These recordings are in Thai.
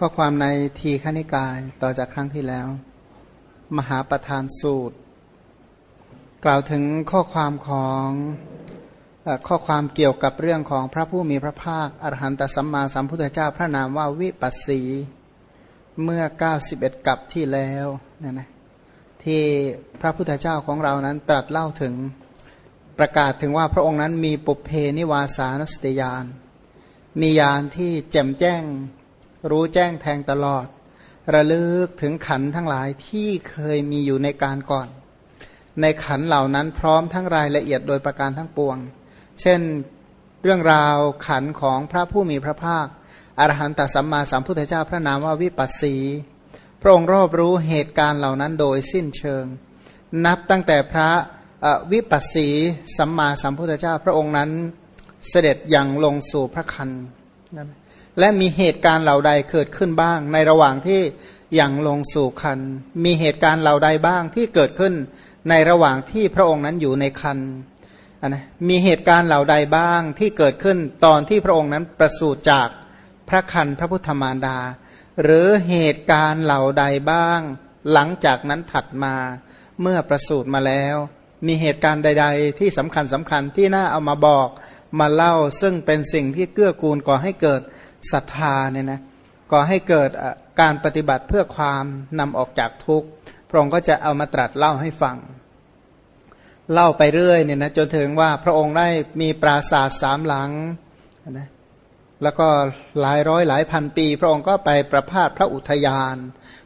ข้อความในทีขณิกายต่อจากครั้งที่แล้ว มหาประธานสูตร กล่าวถึงข้อความของข้อความเกี่ยวกับเรื่องของพระผู้มีพระภาคอรหันตสัมมาสัมพุทธเจ้าพระนามว่าวิปัสสีเมื่อ 91 กับที่แล้วนะนะที่พระพุทธเจ้าของเรานั้นตรัสเล่าถึงประกาศถึงว่าพระองค์นั้นมีปุเพนิวาสานสติยาน มียานที่แจ่มแจ้ง รู้แจ้งแทงตลอด ระลึกถึงขันทั้งหลายที่เคยมีอยู่ในการก่อน ในขันเหล่านั้นพร้อมทั้งรายละเอียดโดยประการทั้งปวง เช่นเรื่องราวขันของพระผู้มีพระภาคอรหันตสัมมาสัมพุทธเจ้าพระนามว่าวิปัสสีพระองค์รอบรู้เหตุการณ์เหล่านั้นโดยสิ้นเชิง นับตั้งแต่พระวิปัสสีสัมมาสัมพุทธเจ้าพระองค์นั้นเสด็จอย่างลงสู่พระคัน และมีเหตุการณ์เหล่าใดเกิดขึ้นบ้าง ในระหว่างที่ย่างลงสู่คัน มีเหตุการณ์เหล่าใดบ้างที่เกิดขึ้นในระหว่างที่พระองค์นั้นอยู่ในคันนะมีเหตุการณ์เหล่าใดบ้างที่เกิดขึ้นตอนที่พระองค์นั้นประสูติจากพระคันพระพุทธมารดา หรือเหตุการณ์เหล่าใดบ้าง หลังจากนั้นถัดมาเมื่อประสูติมาแล้ว มีเหตุการณ์ใด ๆ ที่สำคัญสำคัญที่น่าเอามาบอกมาเล่าซึ่งเป็นสิ่งที่เกื้อกูลก่อให้เกิด ศรัทธาเนี่ยนะก่อให้เกิดการปฏิบัติเพื่อความนำออกจากทุกข์พระองค์ก็จะเอามาตรัสเล่าให้ฟัง เล่าไปเรื่อยเนี่ยนะจนถึงว่าพระองค์ได้มีปราสาทสามหลังนะแล้วก็หลายร้อยหลายพันปี พระองค์ก็ไปประพาสพระอุทยาน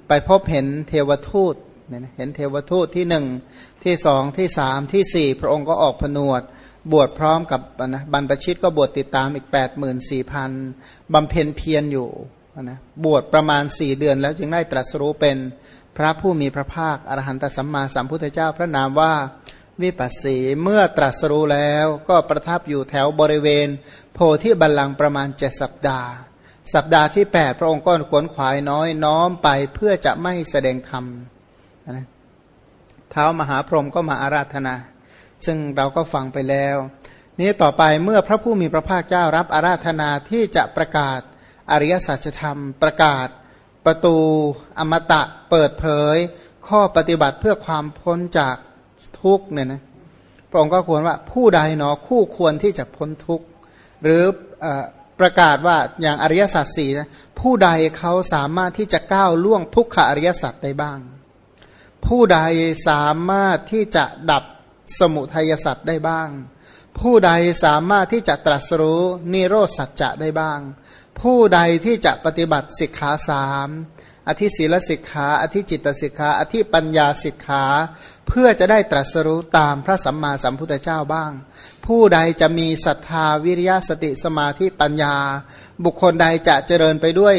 ไปพบเห็นเทวทูตเนี่ยนะเห็นเทวทูตที่หนึ่งที่สองที่สามที่สี่พระองค์ก็ออกผนวด บวชพร้อมกับนะบรรพชิตก็บวชติดตามอีก 8 4 0 0 0บำเพ็ญเพียรอยู่นะบวชประมาณสี่เดือนแล้วจึงได้ตรัสรู้เป็นพระผู้มีพระภาคอรหันตสัมมาสัมพุทธเจ้าพระนามว่าวิปัสสีเมื่อตรัสรู้แล้วก็ประทับอยู่แถวบริเวณ โพธิบัลลังก์ประมาณเจ็ดสัปดาห์ สัปดาห์ที่ 8 พระองค์ก็ขวนขวายน้อยน้อมไปเพื่อจะไม่แสดงธรรมนะเท้ามหาพรหมก็มาอาราธนา ซึ่งเราก็ฟังไปแล้ว นี้ต่อไปเมื่อพระผู้มีพระภาคเจ้ารับอาราธนาที่จะประกาศอริยสัจธรรม ประกาศ ประตูอมตะเปิดเผย ข้อปฏิบัติเพื่อความพ้นจากทุกเนี่ยนะพระองค์ก็ควรว่าผู้ใดเนาะคู่ควรที่จะพ้นทุกข์ หรืออประกาศว่าอย่างอริยสัจสี่นะผู้ใดเขาสามารถที่จะก้าวล่วงทุกขอริยสัจได้บ้าง ผู้ใดสามารถที่จะดับ สมุทัยสัตว์ได้บ้าง ผู้ใดสามารถที่จะตรัสรู้นิโรธสัจจะได้บ้าง ผู้ใดที่จะปฏิบัติสิกขาสามอธิศีลสิกขา อธิจิตสิกขา อธิปัญญาสิกขา เพื่อจะได้ตรัสรู้ตามพระสัมมาสัมพุทธเจ้าบ้าง ผู้ใดจะมีศรัทธาวิริยะสติสมาธิปัญญา บุคคลใดจะเจริญไปด้วย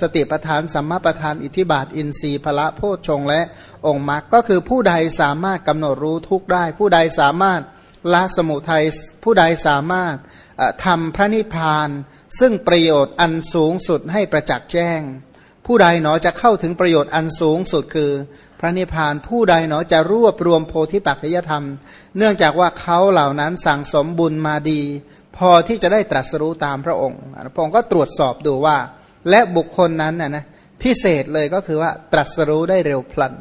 สติปทานสัมมาปทาน อิทิบาท อินทรีย์พละโพชฌงและองค์มรรคก็คือผู้ใดสามารถกำหนดรู้ทุกได้ ผู้ใดสามารถละสมุทัยผู้ใดสามารถทำพระนิพพาน ซึ่งประโยชน์อันสูงสุดให้ประจักษ์แจ้ง ผู้ใดหนอจะเข้าถึงประโยชน์อันสูงสุดคือ พระนิพพานผู้ใดหนอจะรวบรวมโพธิปัจจยธรรม เนื่องจากว่าเขาเหล่านั้นสั่งสมบุญมาดี พอที่จะได้ตรัสรู้ตามพระองค์พระองค์ก็ตรวจสอบดูว่า และบุคคลนั้นนะนะพิเศษเลยก็คือว่าตรัสรู้ได้เร็วพลัน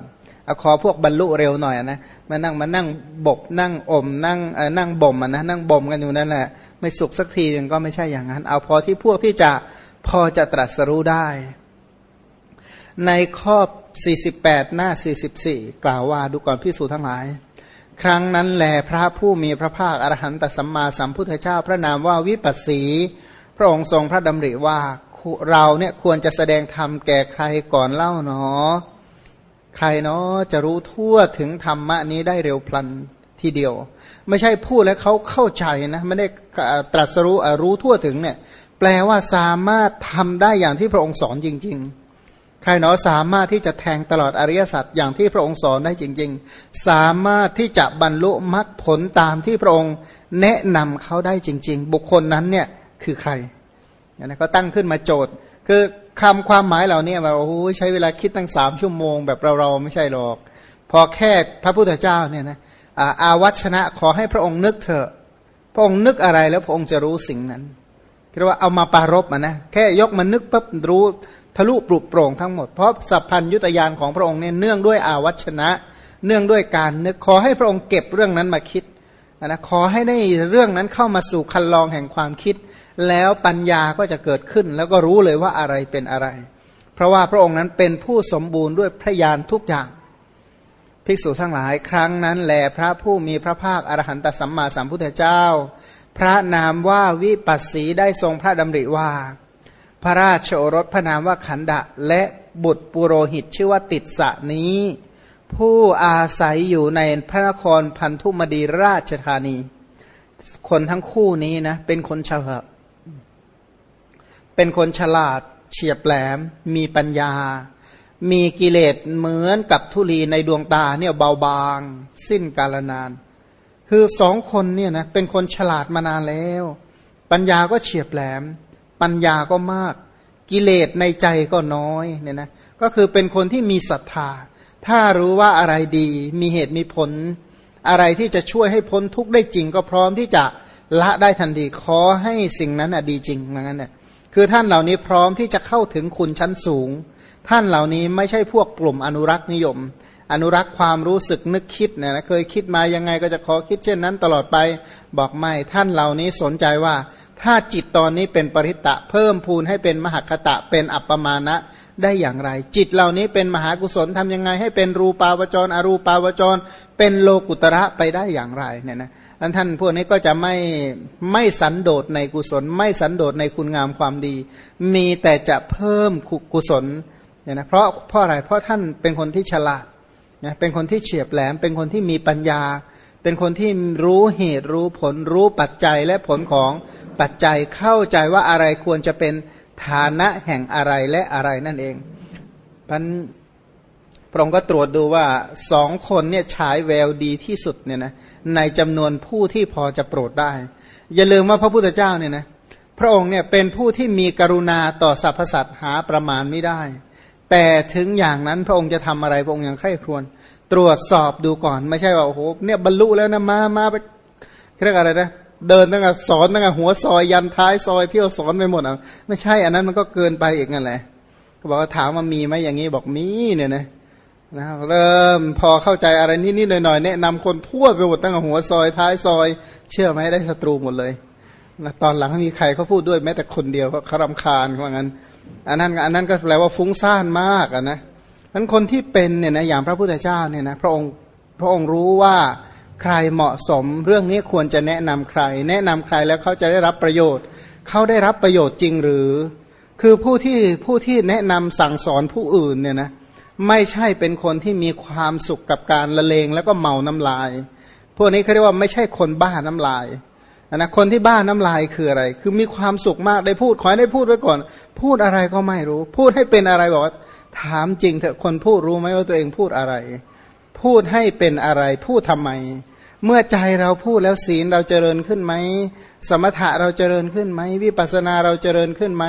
เอาขอพวกบรรลุเร็วหน่อยนะมานั่งมานั่งบกนั่งอมนั่งนั่งบ่มนะนั่งบ่มกันอยู่นั่นแหละ ไม่สุขสักทีนึงก็ไม่ใช่อย่างนั้น เอาพอที่พวกที่จะพอจะตรัสรู้ได้ ในข้อ 48 หน้า 44 กล่าวว่าดูก่อนพิสูจน์ทั้งหลาย ครั้งนั้นแหลพระผู้มีพระภาคอรหันตสัมมาสัมพุทธเจ้าพระนามว่าวิปัสสี พระองค์ทรงพระดำริว่า เราเนี่ยควรจะแสดงธรรมแก่ใครก่อนเล่าเนาะใครเนาะจะรู้ทั่วถึงธรรมะนี้ได้เร็วพลันทีเดียว ไม่ใช่พูดแล้วเขาเข้าใจนะไม่ได้ตรัสรู้รู้ทั่วถึงเนี่ย แปลว่าสามารถทำได้อย่างที่พระองค์สอนจริง ๆ ใครเนาะสามารถที่จะแทงตลอดอริยสัจอย่างที่พระองค์สอนได้จริง ๆ สามารถที่จะบรรลุมรรคผลตามที่พระองค์แนะนำเขาได้จริง ๆ บุคคลนั้นเนี่ยคือใคร นะก็ตั้งขึ้นมาโจทย์ คือคำความหมายเหล่านี้มาโอ้โหใช้เวลาคิดตั้งสามชั่วโมงแบบเราๆไม่ใช่หรอก พอแค่พระพุทธเจ้าเนี่ยนะอาวัชนะขอให้พระองค์นึกเถอะ พระองค์นึกอะไรแล้วพระองค์จะรู้สิ่งนั้นเรียกว่าเอามาปารบอะนะแค่ยกมันนึกปั๊บรู้ทะลุปลุกโปร่งทั้งหมดเพราะสัพพัญยุตยานของพระองค์เนี่ยเนื่องด้วยอาวัชนะ เนื่องด้วยการนึกขอให้พระองค์เก็บเรื่องนั้นมาคิดนะขอให้ได้เรื่องนั้นเข้ามาสู่คันลองแห่งความคิด แล้วปัญญาก็จะเกิดขึ้น แล้วก็รู้เลยว่าอะไรเป็นอะไร เพราะว่าพระองค์นั้นเป็นผู้สมบูรณ์ด้วยพระญาณทุกอย่างภิกษุทั้งหลายครั้งนั้นแหลพระผู้มีพระภาคอรหันตสัมมาสัมพุทธเจ้า พระนามว่าวิปัสสีได้ทรงพระดำริว่า พระราชโอรสพระนามว่าขันดะและบุตรปุโรหิตชื่อว่าติดสะนี้ ผู้อาศัยอยู่ในพระนครพันธุมดีราชธานี คนทั้งคู่นี้นะเป็นคนฉลาด เป็นคนฉลาด เฉียบแหลม มีปัญญา มีกิเลสเหมือนกับทุลีในดวงตาเนี่ยเบาบาง สิ้นกาลนาน คือสองคนเนี่ยนะเป็นคนฉลาดมานานแล้ว ปัญญาก็เฉียบแหลม ปัญญาก็มาก กิเลสในใจก็น้อยเนี่ยนะก็คือเป็นคนที่มีศรัทธา ถ้ารู้ว่าอะไรดีมีเหตุมีผล อะไรที่จะช่วยให้พ้นทุกข์ได้จริงก็พร้อมที่จะละได้ทันทีขอให้สิ่งนั้นอดีจริงงั้นเนี่ย คือท่านเหล่านี้พร้อมที่จะเข้าถึงคุณชั้นสูง ท่านเหล่านี้ไม่ใช่พวกกลุ่มอนุรักษ์นิยม อนุรักษ์ความรู้สึกนึกคิดเนี่ยนะเคยคิดมายังไงก็จะขอคิดเช่นนั้นตลอดไปบอกไม่ท่านเหล่านี้สนใจว่า ถ้าจิตตอนนี้เป็นปริตะเพิ่มพูนให้เป็นมหคตะเป็นอัปปมาณะได้อย่างไร จิตเหล่านี้เป็นมหากุศลทำยังไงให้เป็นรูปาวจร อรูปาวจร เป็นโลกุตระไปได้อย่างไรเนี่ยนะ อันท่านพวกนี้ก็จะไม่ไม่สันโดษในกุศล ไม่สันโดษในคุณงามความดี มีแต่จะเพิ่มกุศลเนี่ยนะเพราะเพราะอะไรเพราะท่านเป็นคนที่ฉลาดนะเป็นคนที่เฉียบแหลม เป็นคนที่มีปัญญา เป็นคนที่รู้เหตุรู้ผลรู้ปัจจัยและผลของปัจจัยเข้าใจว่าอะไรควรจะเป็นฐานะแห่งอะไรและอะไรนั่นเองพัน พระองค์ก็ตรวจดูว่าสองคนเนี่ยฉายแววดีที่สุดเนี่ยนะในจำนวนผู้ที่พอจะโปรดได้ อย่าลืมว่าพระพุทธเจ้าเนี่ยนะพระองค์เนี่ยเป็นผู้ที่มีกรุณาต่อสรรพสัตว์หาประมาณไม่ได้ แต่ถึงอย่างนั้นพระองค์จะทำอะไรพระองค์ยังใคร่ครวญตรวจสอบดูก่อนไม่ใช่ว่าโอ้โหเนี่ยบรรลุแล้วนะมามาไปเรียกอะไรนะเดินตั้งแต่สอนตั้งแต่หัวซอยยันท้ายซอยเที่ยวสอนไปหมดอะไม่ใช่อันนั้นมันก็เกินไปอีกนั่นแหละเขาบอกว่าถามว่ามีไหมอย่างนี้บอกมีเนี่ยนะ นะเริ่มพอเข้าใจอะไรนิดๆหน่อยๆแนะนำคนทั่วไปหมดตั้งแต่หัวซอยท้ายซอย เชื่อไหมได้ศัตรูหมดเลยนะตอนหลังมีใครเขาพูดด้วยแม้แต่คนเดียวเขาคารำคาญว่างั้น อันนั้นอันนั้นก็แปลว่าฟุ้งซ่านมากอะนะนั้นคนที่เป็นเนี่ยนะอย่างพระพุทธเจ้าเนี่ยนะพระองค์พระองค์รู้ว่าใครเหมาะสมเรื่องนี้ควรจะแนะนำใคร แนะนำใครแล้วเขาจะได้รับประโยชน์เขาได้รับประโยชน์จริงหรือ คือผู้ที่ผู้ที่แนะนำสั่งสอนผู้อื่นเนี่ยนะ ไม่ใช่เป็นคนที่มีความสุขกับการละเลงแล้วก็เมาน้ำลาย พวกนี้เขาเรียกว่าไม่ใช่คนบ้าน้ำลายนะคนที่บ้าน้ำลายคืออะไร คือมีความสุขมากได้พูดขอให้ได้พูดไว้ก่อน พูดอะไรก็ไม่รู้ พูดให้เป็นอะไรบอกว่าถามจริงเถอะคนพูดรู้ไหมว่าตัวเองพูดอะไร พูดให้เป็นอะไร พูดทำไม เมื่อใจเราพูดแล้วศีลเราเจริญขึ้นไหม สมถะเราเจริญขึ้นไหม วิปัสนาเราเจริญขึ้นไหม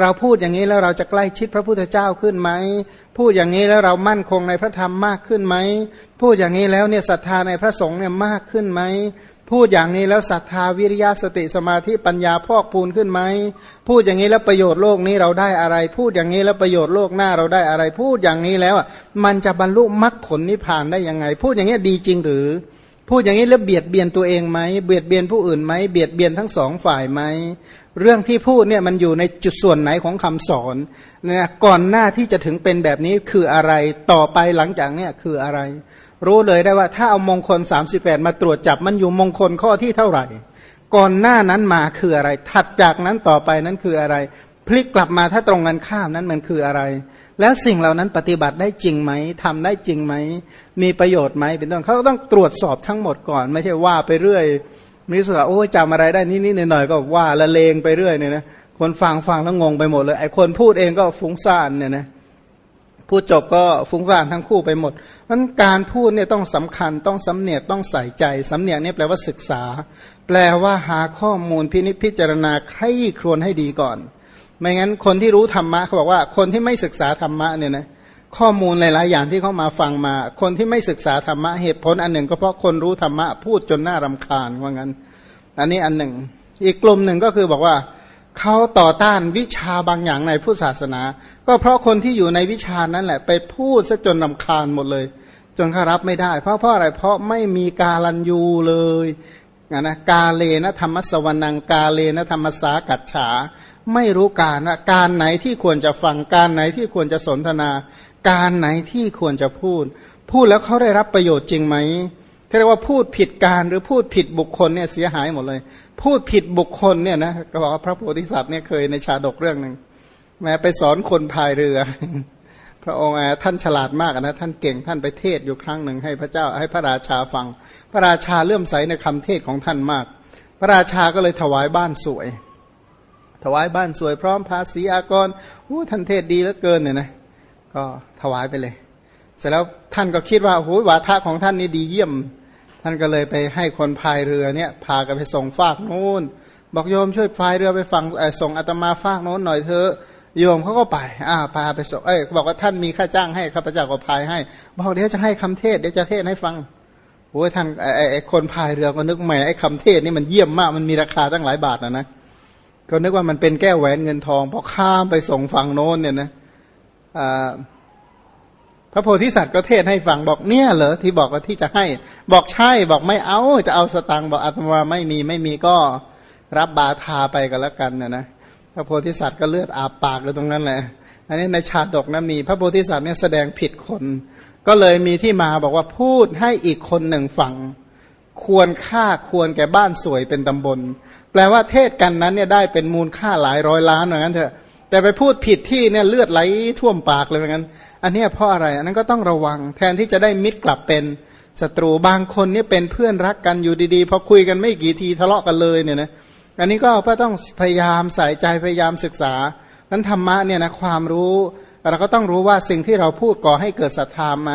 เราพูดอย่างนี้แล้วเราจะใกล้ชิดพระพุทธเจ้าขึ้นไหม พูดอย่างนี้แล้วเรามั่นคงในพระธรรมมากขึ้นไหม พูดอย่างนี้แล้วเนี่ยศรัทธาในพระสงฆ์เนี่ยมากขึ้นไหม พูดอย่างนี้แล้วศรัทธาวิริยะสติสมาธิปัญญาพอกพูนขึ้นไหม พูดอย่างนี้แล้วประโยชน์โลกนี้เราได้อะไร พูดอย่างนี้แล้วประโยชน์โลกหน้าเราได้อะไร พูดอย่างนี้แล้วมันจะบรรลุมรรคผลนิพพานได้ยังไง พูดอย่างนี้ดีจริงหรือ พูดอย่างนี้แล้วเบียดเบียนตัวเองไหมเบียดเบียนผู้อื่นไหมเบียดเบียนทั้งสองฝ่ายไหมเรื่องที่พูดเนี่ยมันอยู่ในจุดส่วนไหนของคำสอนนะก่อนหน้าที่จะถึงเป็นแบบนี้คืออะไรต่อไปหลังจากเนี่ยคืออะไร รู้เลยได้ว่าถ้าเอามงคล 38 มาตรวจจับมันอยู่มงคลข้อที่เท่าไหร่ ก่อนหน้านั้นมาคืออะไร ถัดจากนั้นต่อไปนั้นคืออะไร พลิกกลับมาถ้าตรงกันข้ามนั้นมันคืออะไร แล้วสิ่งเหล่านั้นปฏิบัติได้จริงไหมทำได้จริงไหม มีประโยชน์ไหมเป็นต้นเขาต้องตรวจสอบทั้งหมดก่อน ไม่ใช่ว่าไปเรื่อยมีสุขโอ้จำอะไรได้นิดๆหน่อยๆก็ว่าละเลงไปเรื่อยเนี่ยนะคนฟังฟังแล้วงงไปหมดเลยไอ้คนพูดเองก็ฟุ้งซ่านเนี่ยนะพูดจบก็ฟุ้งซ่านทั้งคู่ไปหมดนั้นการพูดเนี่ยต้องสำคัญต้องสำเนียกต้องใส่ใจสำเนียกนี่แปลว่าศึกษา แปลว่าหาข้อมูลพินิจพิจารณาใคร่ครวญให้ดีก่อน ไม่งั้นคนที่รู้ธรรมะเขาบอกว่าคนที่ไม่ศึกษาธรรมะเนี่ยนะข้อมูลหลาย ๆ อย่างที่เขามาฟังมา คนที่ไม่ศึกษาธรรมะเหตุผลอันหนึ่ง ก็เพราะคนรู้ธรรมะพูดจนน่ารำคาญว่างั้น อันนี้อันหนึ่ง อีกกลุ่มหนึ่งก็คือบอกว่าเขาต่อต้านวิชาบางอย่างในพุทธศาสนา ก็เพราะคนที่อยู่ในวิชานั้นแหละ ไปพูดซะจนนำคาญหมดเลย จนเขารับไม่ได้ เพราะเพราะอะไรเพราะไม่มีกาลันยูเลย นะกาเลนะธรรมสวรนังกาเลนะธรรมสากัจฉา ไม่รู้การว่าการไหนที่ควรจะฟังการไหนที่ควรจะสนทนา การไหนที่ควรจะพูด พูดแล้วเขาได้รับประโยชน์จริงไหมเรียกว่าพูดผิดการหรือพูดผิดบุคคลเนี่ยเสียหายหมดเลย พูดผิดบุคคลเนี่ยนะก็บอกว่าพระโพธิสัตว์เนี่ยเคยในชาดกเรื่องหนึ่งแม้ไปสอนคนพายเรือ ระองค์ท่านฉลาดมากนะท่านเก่งท่านไปเทศอยู่ครั้งหนึ่งให้พระเจ้าให้พระราชาฟัง พระราชาเลื่อมใสในคำเทศของท่านมาก พระราชาก็เลยถวายบ้านสวย ถวายบ้านสวยพร้อมภาษีอากรโอ้ท่านเทศดีเหลือเกินเนี่ยนะก็ถวายไปเลย เสร็จแล้วท่านก็คิดว่าโอ้ยวาทะของท่านนี่ดีเยี่ยม ท่านก็เลยไปให้คนพายเรือเนี่ย พากันไปส่งฟากโน้นบอกโยมช่วยพายเรือไปฝั่งส่งอาตมาฟากโน้นหน่อยเถอะ โยมเขาก็ไป อ่า พาไปส่งเอ้ยบอกว่าท่านมีค่าจ้างให้ข้าพเจ้าก็พายให้ บอกเดี๋ยวจะให้คำเทศเดี๋ยวจะเทศให้ฟังโอ้ยท่านไอ้ไอ้คนพายเรือก็นึกแหมไอ้คำเทศนี่มันเยี่ยมมากมันมีราคาตั้งหลายบาทนะนะก็นึกว่ามันเป็นแก้วแหวนเงินทองพอข้ามไปส่งฝั่งโน้นเนี่ยนะอ่าพระโพธิสัตว์ก็เทศให้ฟังบอกเนี่ยเหรอที่บอกว่าที่จะให้ บอกใช่บอกไม่เอาจะเอาสตังค์บอกอาตมาไม่มีไม่มีก็รับบาทาไปกันแล้วกันนะนะ ระโพธิสัตว์ก็เลือดอาบปากเลยตรงนั้นแหละอันนี้ในชาดกนะมีพระโพธิสัตว์เนี่ยแสดงผิดคน ก็เลยมีที่มาบอกว่าพูดให้อีกคนหนึ่งฟัง ควรค่าควรแก่บ้านสวยเป็นตำบล แปลว่าเทศกันนั้นเนี่ยได้เป็นมูลค่าหลายร้อยล้านเหมือนกันเถอะแต่ไปพูดผิดที่เนี่ยเลือดไหลท่วมปากเลยเหมือนกันอันนี้เพราะอะไรอันนั้นก็ต้องระวัง แทนที่จะได้มิตรกลับเป็นศัตรูบางคนเนี่ยเป็นเพื่อนรักกันอยู่ดีๆพอคุยกันไม่กี่ทีทะเลาะกันเลยเนี่ยนะ อันนี้ก็ก็ต้องพยายามใส่ใจพยายามศึกษานั้นธรรมะเนี่ยนะความรู้ เราก็ต้องรู้ว่าสิ่งที่เราพูดก่อให้เกิดศรัทธาไหม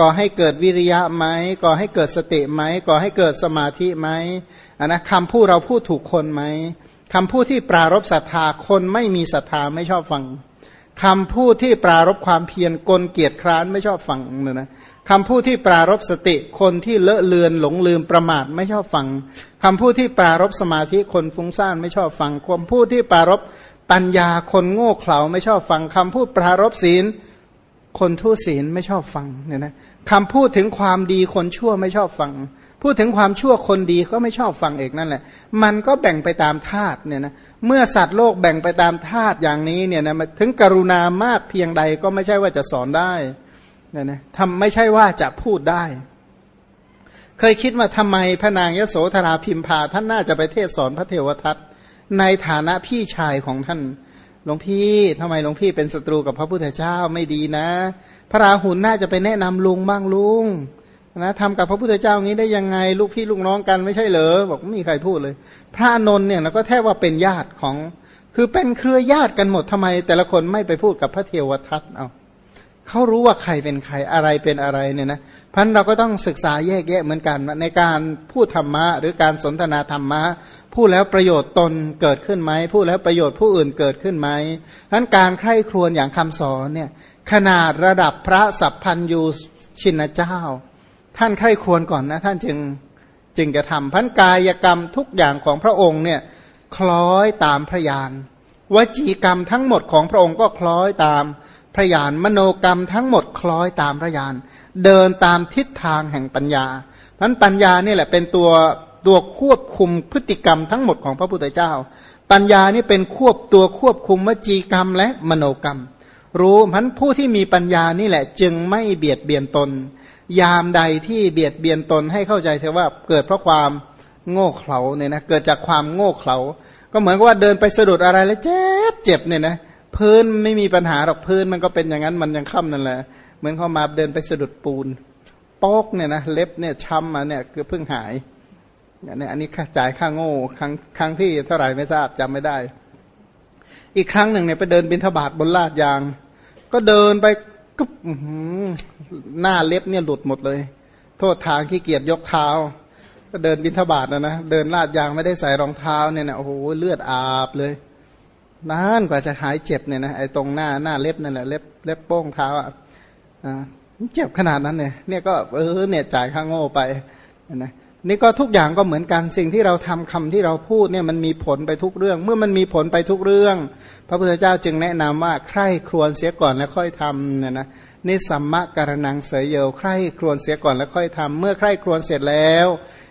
ก่อให้เกิดวิริยะไหมก่อให้เกิดสติไหมก่อให้เกิดสมาธิไหมอันนะคำพูดเราพูดถูกคนไหมคำพูดที่ปรารบศรัทธาคนไม่มีศรัทธาไม่ชอบฟังคำพูดที่ปรารบความเพียรกลเกียรติคร้านไม่ชอบฟังเนี่ยนะ คำพูดที่ปรารบสติคนที่เลอะเลือนหลงลืมประมาทไม่ชอบฟังคำพูดที่ปรารบสมาธิคนฟุ้งซ่านไม่ชอบฟังคำพูดที่ปรารบปัญญาคนโง่เขลาไม่ชอบฟังคำพูดปรารบศีล คนทุศีลไม่ชอบฟังเนี่ยนะคำพูดถึงความดีคนชั่วไม่ชอบฟัง พูดถึงความชั่วคนดีก็ไม่ชอบฟังเอกนั่นแหละ มันก็แบ่งไปตามธาตุเนี่ยนะเมื่อสัตว์โลกแบ่งไปตามธาตุอย่างนี้เนี่ยนะถึงกรุณามากเพียงใดก็ไม่ใช่ว่าจะสอนได้ เนี่ยนะทำไม่ใช่ว่าจะพูดได้ เคยคิดว่าทำไมพระนางยโสธราพิมพาท่านน่าจะไปเทศสอนพระเทวทัตในฐานะพี่ชายของท่านหลวงพี่ทำไมหลวงพี่เป็นศัตรูกับพระพุทธเจ้าไม่ดีนะ พระราหุลน่าจะไปแนะนำลุงบ้างลุงนะทำกับพระพุทธเจ้างี้ได้ยังไง ลูกพี่ลูกน้องกันไม่ใช่เหรอบอกไม่มีใครพูดเลย พระนนท์เนี่ยเราก็แทบว่าเป็นญาติของ คือเป็นเครือญาติกันหมดทำไม แต่ละคนไม่ไปพูดกับพระเทวทัตเอา เขารู้ว่าใครเป็นใครอะไรเป็นอะไรเนี่ยนะพันเราก็ต้องศึกษาแยกแยะเหมือนกัน ในการพูดธรรมะ หรือการสนทนาธรรมะพูดแล้วประโยชน์ตนเกิดขึ้นไหมพูดแล้วประโยชน์ผู้อื่นเกิดขึ้นไหมนั้นการใคร่ครวญอย่างคำสอนเนี่ยขนาดระดับพระสัพพันยูชินเจ้า ท่านใคร่ควรก่อนนะ ท่านจึงจึงจะทำพันกายกรรมทุกอย่างของพระองค์เนี่ยคล้อยตามพระยานวจีกรรมทั้งหมดของพระองค์ก็คล้อยตาม พระยานมโนกรรมทั้งหมดคล้อยตามพระยานเดินตามทิศทางแห่งปัญญาเพันปัญญานี่แหละเป็นตัวตัวควบคุมพฤติกรรมทั้งหมดของพระพุทธเจ้า ปัญญานี่เป็นควบตัวควบคุมวจีกรรมและมโนกรรม รู้พันผู้ที่มีปัญญานี่แหละ จึงไม่เบียดเบียนตน ยามใดที่เบียดเบียนตนให้เข้าใจเถอะว่าเกิดเพราะความโง่เขลาเนี่ยนะเกิดจากความโง่เขลาก็เหมือนกับว่าเดินไปสะดุดอะไรแล้วเจ็บเจ็บเนี่ยนะ พื้นไม่มีปัญหาหรอกพื้นมันก็เป็นอย่างนั้นมันยังค่ำนั่นแหละ เหมือนเขามาเดินไปสะดุดปูนโป๊กเนี่ยนะเล็บเนี่ยช้ำมาเนี่ยคือเพิ่งหายเนี่ยอันนี้จ่ายค่าโง่ครั้งครั้งที่เท่าไหร่ไม่ทราบจำไม่ได้ อีกครั้งหนึ่งเนี่ยไปเดินบินทบาทบนลาดยาง ก็เดินไปกุ๊บหน้าเล็บเนี่ยหลุดหมดเลย โทษทางขี้เกียจยกเท้า ก็เดินบินทบาทนะนะเดินลาดยางไม่ได้ใส่รองเท้าเนี่ยนะโอ้โหเลือดอาบเลย นานกว่าจะหายเจ็บเนี่ยนะไอ้ตรงหน้าหน้าเล็บนั่นแหละเล็บเล็บโป้งเท้าอะเจ็บขนาดนั้นเนี่ยเนี่ยก็เออเนี่ยจ่ายค่างโง่ไปนะนี่ก็ทุกอย่างก็เหมือนกันสิ่งที่เราทำคำที่เราพูดเนี่ยมันมีผลไปทุกเรื่อง เมื่อมันมีผลไปทุกเรื่อง พระพุทธเจ้าจึงแนะนำว่าใคร่ครวญเสียก่อนแล้วค่อยทำเนี่ยนะนิสัมมะการนังเสยเยวใคร่ครวญเสียก่อนแล้วค่อยทำเมื่อใคร่ครวญเสร็จแล้ว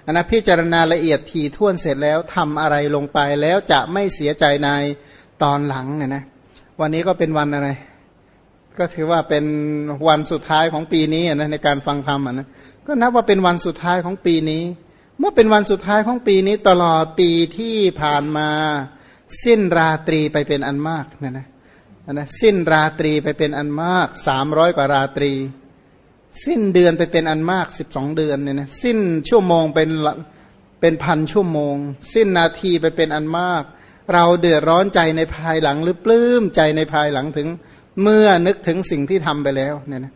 นนะพิจารณาละเอียดทีท่วนเสร็จแล้วทำอะไรลงไปแล้วจะไม่เสียใจใน ตอนหลังเนี่ยนะวันนี้ก็เป็นวันอะไร ก็ถือว่าเป็นวันสุดท้ายของปีนี้นะในการฟังธรรมนะก็นับว่าเป็นวันสุดท้ายของปีนี้ เมื่อเป็นวันสุดท้ายของปีนี้ ตลอดปีที่ผ่านมา สิ้นราตรีไปเป็นอันมากนะนะนะสิ้นราตรีไปเป็นอันมากสามร้อยกว่าราตรี สิ้นเดือนไปเป็นอันมากสิบสองเดือนเนี่ยนะสิ้นชั่วโมงเป็นเป็นพันชั่วโมง สิ้นนาทีไปเป็นอันมาก เราเดือดร้อนใจในภายหลังหรือปลื้มใจในภายหลังถึง เมื่อนึกถึงสิ่งที่ทำไปแล้วเนี่ยนะ